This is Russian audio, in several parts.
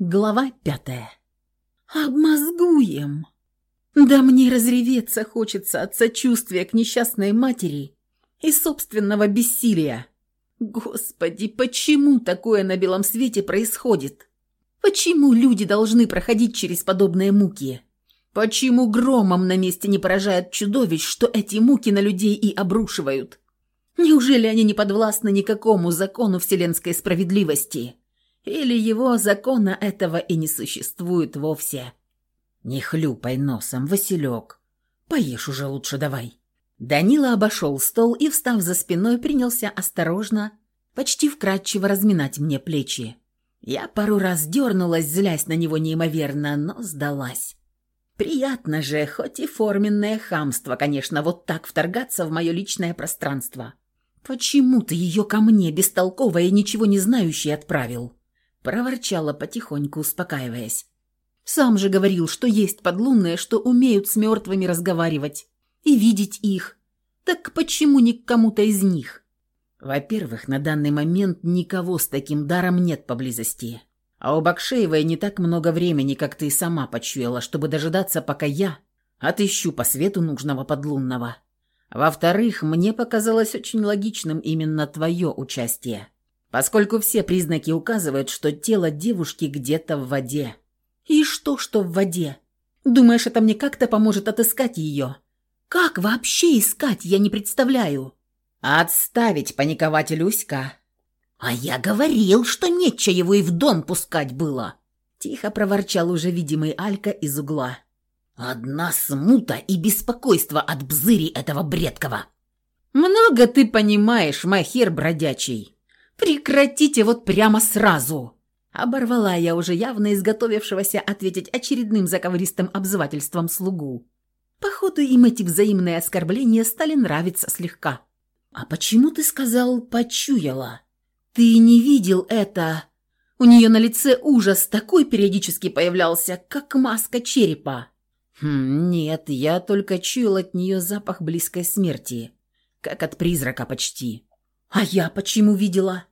Глава пятая. «Обмозгуем!» Да мне разреветься хочется от сочувствия к несчастной матери и собственного бессилия. Господи, почему такое на белом свете происходит? Почему люди должны проходить через подобные муки? Почему громом на месте не поражает чудовищ, что эти муки на людей и обрушивают? Неужели они не подвластны никакому закону вселенской справедливости?» Или его закона этого и не существует вовсе. Не хлюпай носом, Василек. Поешь уже лучше давай. Данила обошел стол и, встав за спиной, принялся осторожно, почти вкрадчиво разминать мне плечи. Я пару раз дернулась, злясь на него неимоверно, но сдалась. Приятно же, хоть и форменное хамство, конечно, вот так вторгаться в мое личное пространство. Почему ты ее ко мне, бестолковая и ничего не знающей, отправил? Проворчала потихоньку, успокаиваясь. Сам же говорил, что есть подлунные, что умеют с мертвыми разговаривать и видеть их. Так почему не к кому-то из них? Во-первых, на данный момент никого с таким даром нет поблизости. А у Бакшеевой не так много времени, как ты сама почуяла, чтобы дожидаться, пока я отыщу по свету нужного подлунного. Во-вторых, мне показалось очень логичным именно твое участие поскольку все признаки указывают, что тело девушки где-то в воде. И что, что в воде? Думаешь, это мне как-то поможет отыскать ее? Как вообще искать, я не представляю. Отставить паниковать, Люська. А я говорил, что нечего его и в дом пускать было. Тихо проворчал уже видимый Алька из угла. Одна смута и беспокойство от бзыри этого бредкого. Много ты понимаешь, махер бродячий. «Прекратите вот прямо сразу!» Оборвала я уже явно изготовившегося ответить очередным заковыристым обзывательством слугу. Походу, им эти взаимные оскорбления стали нравиться слегка. «А почему ты сказал «почуяла»? Ты не видел это?» У нее на лице ужас такой периодически появлялся, как маска черепа. Хм, нет, я только чуял от нее запах близкой смерти, как от призрака почти. А я почему видела?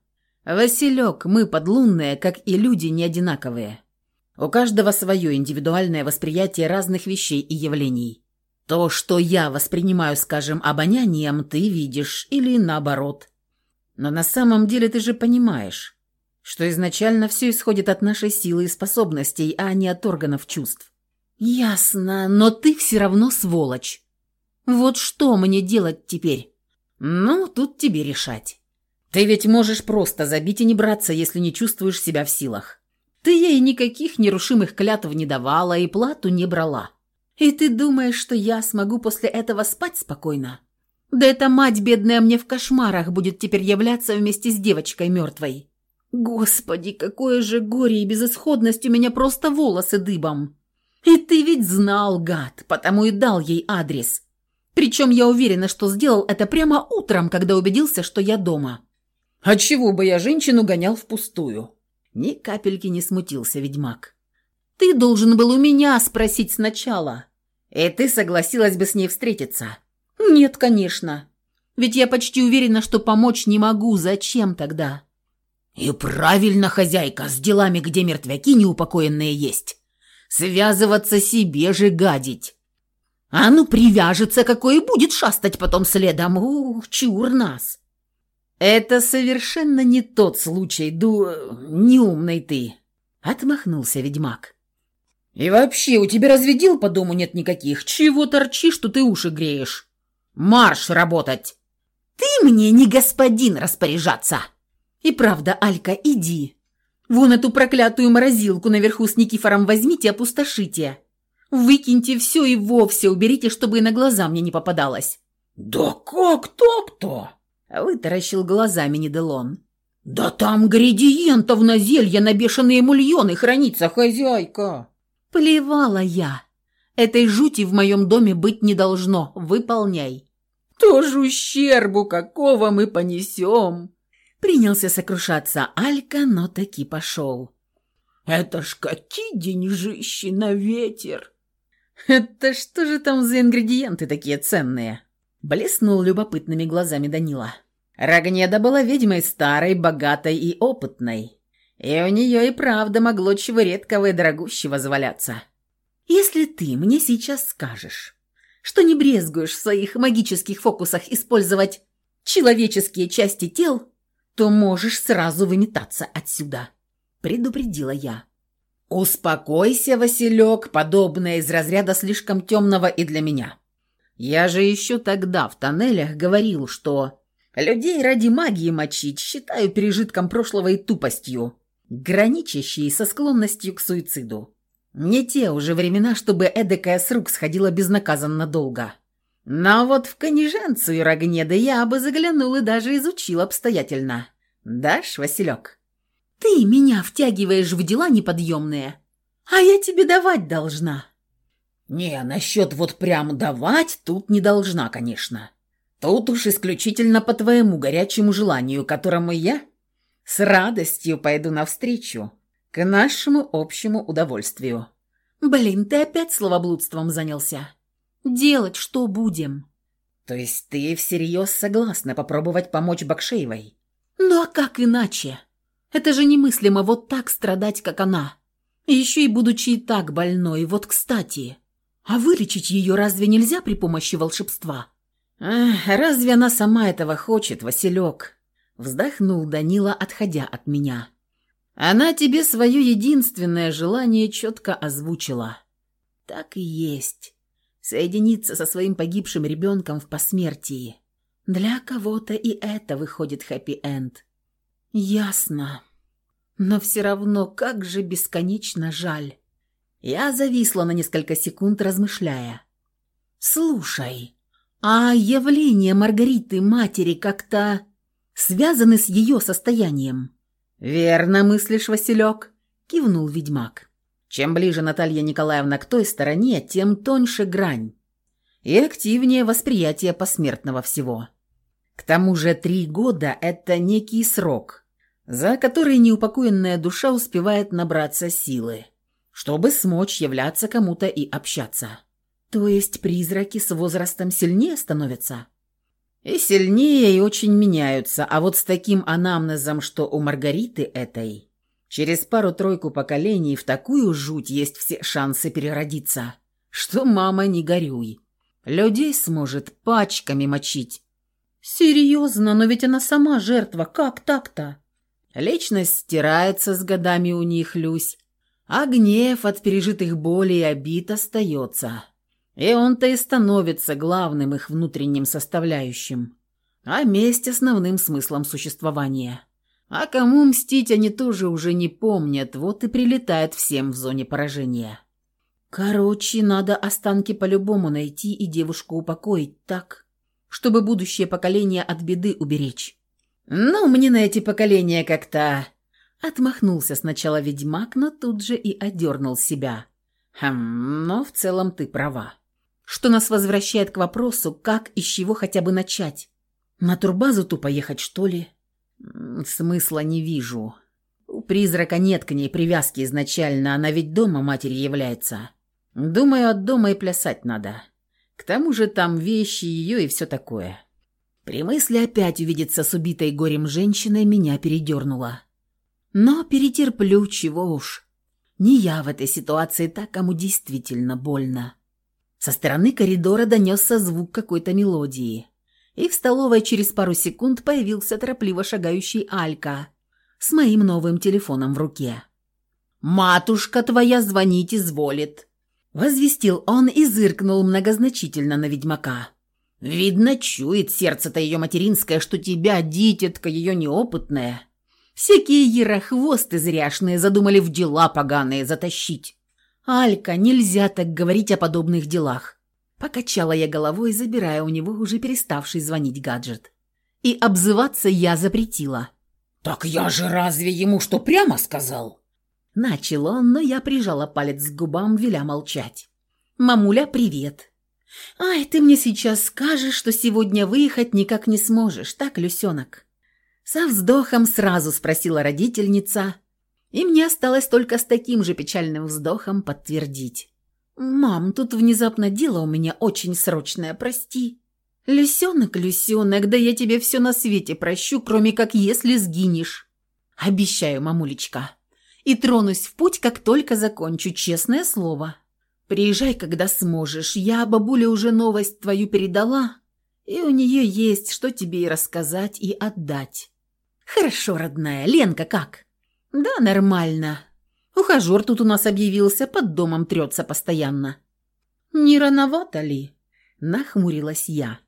«Василек, мы подлунные, как и люди, не одинаковые. У каждого свое индивидуальное восприятие разных вещей и явлений. То, что я воспринимаю, скажем, обонянием, ты видишь, или наоборот. Но на самом деле ты же понимаешь, что изначально все исходит от нашей силы и способностей, а не от органов чувств. Ясно, но ты все равно сволочь. Вот что мне делать теперь? Ну, тут тебе решать. Ты ведь можешь просто забить и не браться, если не чувствуешь себя в силах. Ты ей никаких нерушимых клятв не давала и плату не брала. И ты думаешь, что я смогу после этого спать спокойно? Да эта мать бедная мне в кошмарах будет теперь являться вместе с девочкой мертвой. Господи, какое же горе и безысходность у меня просто волосы дыбом. И ты ведь знал, гад, потому и дал ей адрес. Причем я уверена, что сделал это прямо утром, когда убедился, что я дома. А чего бы я женщину гонял впустую? Ни капельки не смутился ведьмак. Ты должен был у меня спросить сначала. И ты согласилась бы с ней встретиться? Нет, конечно. Ведь я почти уверена, что помочь не могу. Зачем тогда? И правильно, хозяйка, с делами, где мертвяки неупокоенные есть. Связываться себе же гадить. А ну привяжется какой и будет шастать потом следом. Ух, чур нас. «Это совершенно не тот случай, ду... неумный ты!» — отмахнулся ведьмак. «И вообще, у тебя разве дел по дому нет никаких? Чего торчишь, что ты уши греешь? Марш работать!» «Ты мне не господин распоряжаться!» «И правда, Алька, иди. Вон эту проклятую морозилку наверху с Никифором возьмите опустошите. Выкиньте все и вовсе уберите, чтобы и на глаза мне не попадалось». «Да как так-то?» Вытаращил глазами Неделон. «Да там градиентов на зелье на бешеные мульоны хранится, хозяйка!» Плевала я. Этой жути в моем доме быть не должно. Выполняй. «Тоже ущербу какого мы понесем!» Принялся сокрушаться Алька, но таки пошел. «Это ж какие деньжищи на ветер!» «Это что же там за ингредиенты такие ценные?» Блеснул любопытными глазами Данила. Рогнеда была ведьмой старой, богатой и опытной. И у нее и правда могло чего редкого и дорогущего заваляться. Если ты мне сейчас скажешь, что не брезгуешь в своих магических фокусах использовать человеческие части тел, то можешь сразу выметаться отсюда», — предупредила я. «Успокойся, Василек, подобное из разряда слишком темного и для меня. Я же еще тогда в тоннелях говорил, что людей ради магии мочить считаю пережитком прошлого и тупостью, граничащей со склонностью к суициду. Не те уже времена, чтобы эдакая с рук сходила безнаказанно долго. Но вот в кониженцию Рогнеда я бы заглянул и даже изучил обстоятельно. Дашь, Василек?» «Ты меня втягиваешь в дела неподъемные, а я тебе давать должна». «Не, насчет вот прям давать тут не должна, конечно. Тут уж исключительно по твоему горячему желанию, которому я с радостью пойду навстречу к нашему общему удовольствию». «Блин, ты опять словоблудством занялся. Делать что будем?» «То есть ты всерьез согласна попробовать помочь Бакшеевой?» «Ну а как иначе?» Это же немыслимо вот так страдать, как она. Еще и будучи и так больной, вот кстати. А вылечить ее разве нельзя при помощи волшебства? Эх, разве она сама этого хочет, Василек? Вздохнул Данила, отходя от меня. Она тебе свое единственное желание четко озвучила. Так и есть. Соединиться со своим погибшим ребенком в посмертии. Для кого-то и это выходит хэппи-энд. «Ясно. Но все равно, как же бесконечно жаль». Я зависла на несколько секунд, размышляя. «Слушай, а явление Маргариты матери как-то связаны с ее состоянием?» «Верно мыслишь, Василек», — кивнул ведьмак. «Чем ближе Наталья Николаевна к той стороне, тем тоньше грань и активнее восприятие посмертного всего». К тому же три года – это некий срок, за который неупокоенная душа успевает набраться силы, чтобы смочь являться кому-то и общаться. То есть призраки с возрастом сильнее становятся? И сильнее, и очень меняются, а вот с таким анамнезом, что у Маргариты этой, через пару-тройку поколений в такую жуть есть все шансы переродиться, что мама не горюй. Людей сможет пачками мочить, «Серьезно, но ведь она сама жертва, как так-то?» Личность стирается с годами у них, Люсь, а гнев от пережитых болей и обид остается. И он-то и становится главным их внутренним составляющим, а месть основным смыслом существования. А кому мстить они тоже уже не помнят, вот и прилетает всем в зоне поражения. Короче, надо останки по-любому найти и девушку упокоить, так? чтобы будущее поколение от беды уберечь. «Ну, мне на эти поколения как-то...» Отмахнулся сначала ведьмак, но тут же и одернул себя. «Хм, но в целом ты права. Что нас возвращает к вопросу, как и с чего хотя бы начать? На турбазу тупо ехать, что ли?» «Смысла не вижу. У призрака нет к ней привязки изначально, она ведь дома матери является. Думаю, от дома и плясать надо. К тому же там вещи ее и все такое. При мысли опять увидеться с убитой горем женщиной меня передернуло. Но перетерплю, чего уж. Не я в этой ситуации так, кому действительно больно. Со стороны коридора донесся звук какой-то мелодии. И в столовой через пару секунд появился торопливо шагающий Алька с моим новым телефоном в руке. «Матушка твоя звонить изволит», Возвестил он и зыркнул многозначительно на ведьмака. «Видно, чует сердце-то ее материнское, что тебя, дитятка ее неопытная. Всякие ярохвосты зряшные задумали в дела поганые затащить. Алька, нельзя так говорить о подобных делах». Покачала я головой, забирая у него уже переставший звонить гаджет. И обзываться я запретила. «Так я же разве ему что прямо сказал?» Начал он, но я прижала палец к губам, веля молчать. «Мамуля, привет!» «Ай, ты мне сейчас скажешь, что сегодня выехать никак не сможешь, так, Люсенок?» Со вздохом сразу спросила родительница, и мне осталось только с таким же печальным вздохом подтвердить. «Мам, тут внезапно дело у меня очень срочное, прости». «Люсенок, Люсенок, да я тебе все на свете прощу, кроме как если сгинешь». «Обещаю, мамулечка. И тронусь в путь, как только закончу, честное слово. Приезжай, когда сможешь. Я бабуле уже новость твою передала, и у нее есть, что тебе и рассказать, и отдать». «Хорошо, родная. Ленка как?» «Да, нормально. Ухажер тут у нас объявился, под домом трется постоянно». «Не рановато ли?» – нахмурилась я.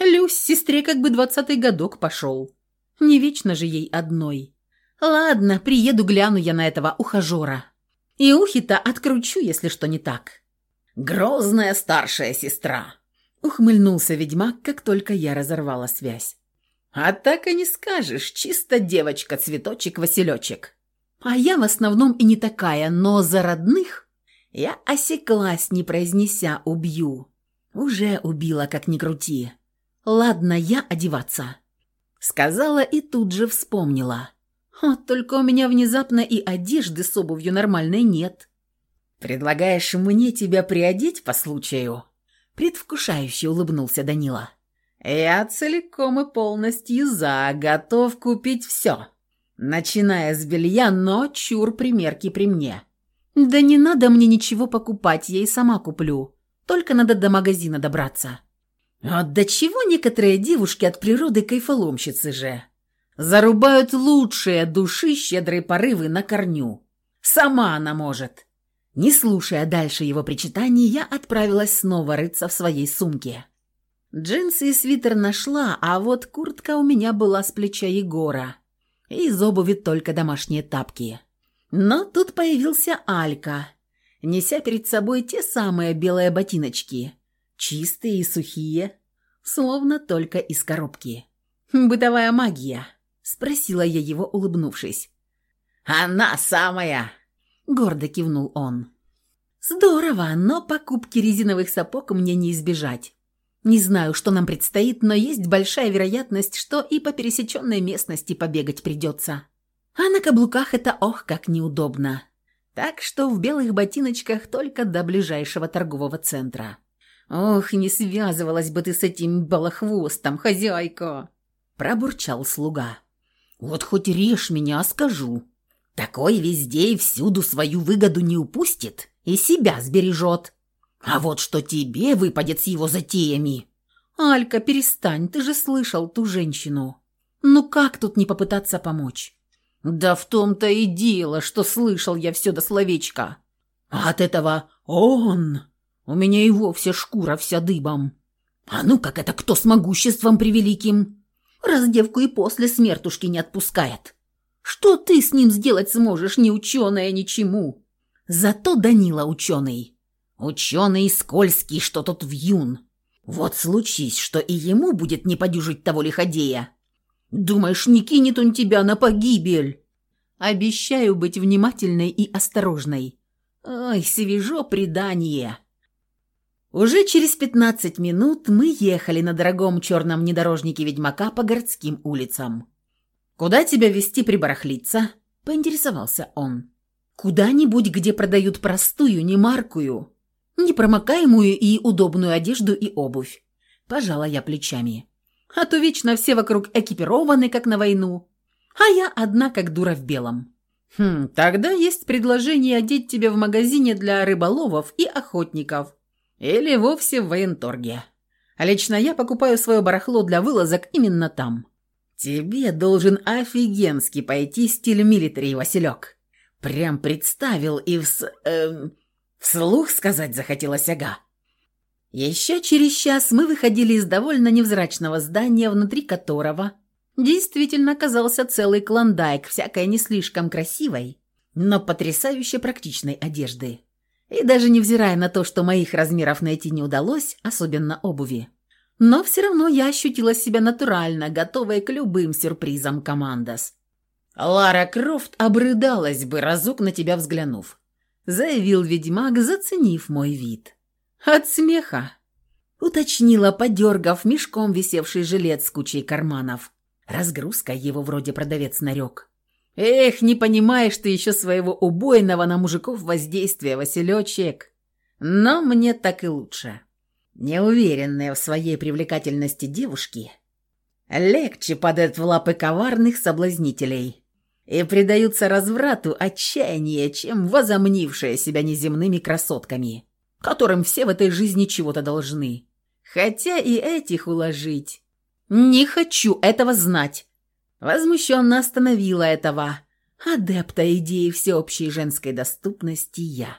«Люсь, сестре как бы двадцатый годок пошел. Не вечно же ей одной. Ладно, приеду, гляну я на этого ухажера. И ухи-то откручу, если что не так». «Грозная старшая сестра!» – ухмыльнулся ведьмак, как только я разорвала связь. «А так и не скажешь, чисто девочка-цветочек-василечек». А я в основном и не такая, но за родных я осеклась, не произнеся «убью». Уже убила, как ни крути. Ладно, я одеваться. Сказала и тут же вспомнила. Вот только у меня внезапно и одежды с обувью нормальной нет. «Предлагаешь мне тебя приодеть по случаю?» Предвкушающе улыбнулся Данила. «Я целиком и полностью за, готов купить все, начиная с белья, но чур примерки при мне». «Да не надо мне ничего покупать, я и сама куплю. Только надо до магазина добраться». «Вот до чего некоторые девушки от природы кайфоломщицы же?» Зарубают лучшие души щедрые порывы на корню. Сама она может. Не слушая дальше его причитаний, я отправилась снова рыться в своей сумке. Джинсы и свитер нашла, а вот куртка у меня была с плеча Егора. Из обуви только домашние тапки. Но тут появился Алька, неся перед собой те самые белые ботиночки. Чистые и сухие, словно только из коробки. Бытовая магия. Спросила я его, улыбнувшись. «Она самая!» Гордо кивнул он. «Здорово, но покупки резиновых сапог мне не избежать. Не знаю, что нам предстоит, но есть большая вероятность, что и по пересеченной местности побегать придется. А на каблуках это ох, как неудобно. Так что в белых ботиночках только до ближайшего торгового центра. Ох, не связывалась бы ты с этим балахвостом, хозяйка!» Пробурчал слуга. Вот хоть режь меня, а скажу. Такой везде и всюду свою выгоду не упустит и себя сбережет. А вот что тебе выпадет с его затеями. Алька, перестань, ты же слышал ту женщину. Ну как тут не попытаться помочь? Да в том-то и дело, что слышал я все до словечка. А от этого он... У меня и вовсе шкура вся дыбом. А ну как это кто с могуществом превеликим? раз девку и после смертушки не отпускает. Что ты с ним сделать сможешь, не ученая ничему? Зато Данила ученый. Ученый скользкий, что тот вьюн. Вот случись, что и ему будет не подюжить того лиходея. Думаешь, не кинет он тебя на погибель? Обещаю быть внимательной и осторожной. Ой, свежо предание. Уже через пятнадцать минут мы ехали на дорогом черном внедорожнике ведьмака по городским улицам. «Куда тебя везти прибарахлиться?» – поинтересовался он. «Куда-нибудь, где продают простую, немаркую, непромокаемую и удобную одежду и обувь». Пожала я плечами. «А то вечно все вокруг экипированы, как на войну, а я одна, как дура в белом». «Хм, тогда есть предложение одеть тебя в магазине для рыболовов и охотников», или вовсе в военторге. А лично я покупаю свое барахло для вылазок именно там. Тебе должен офигенски пойти стиль милитари, Василек. Прям представил и вс... Эм, вслух сказать захотелось ага. Еще через час мы выходили из довольно невзрачного здания, внутри которого действительно оказался целый клондайк всякой не слишком красивой, но потрясающе практичной одежды. И даже невзирая на то, что моих размеров найти не удалось, особенно обуви. Но все равно я ощутила себя натурально, готовой к любым сюрпризам командос. «Лара Крофт обрыдалась бы, разок на тебя взглянув», заявил ведьмак, заценив мой вид. «От смеха», уточнила, подергав мешком висевший жилет с кучей карманов. Разгрузка его вроде продавец нарек. Эх, не понимаешь ты еще своего убойного на мужиков воздействия, Василечек. Но мне так и лучше. Неуверенные в своей привлекательности девушки легче падают в лапы коварных соблазнителей. И предаются разврату отчаяние, чем возомнившие себя неземными красотками, которым все в этой жизни чего-то должны. Хотя и этих уложить. Не хочу этого знать. Возмущенно остановила этого адепта идеи всеобщей женской доступности я.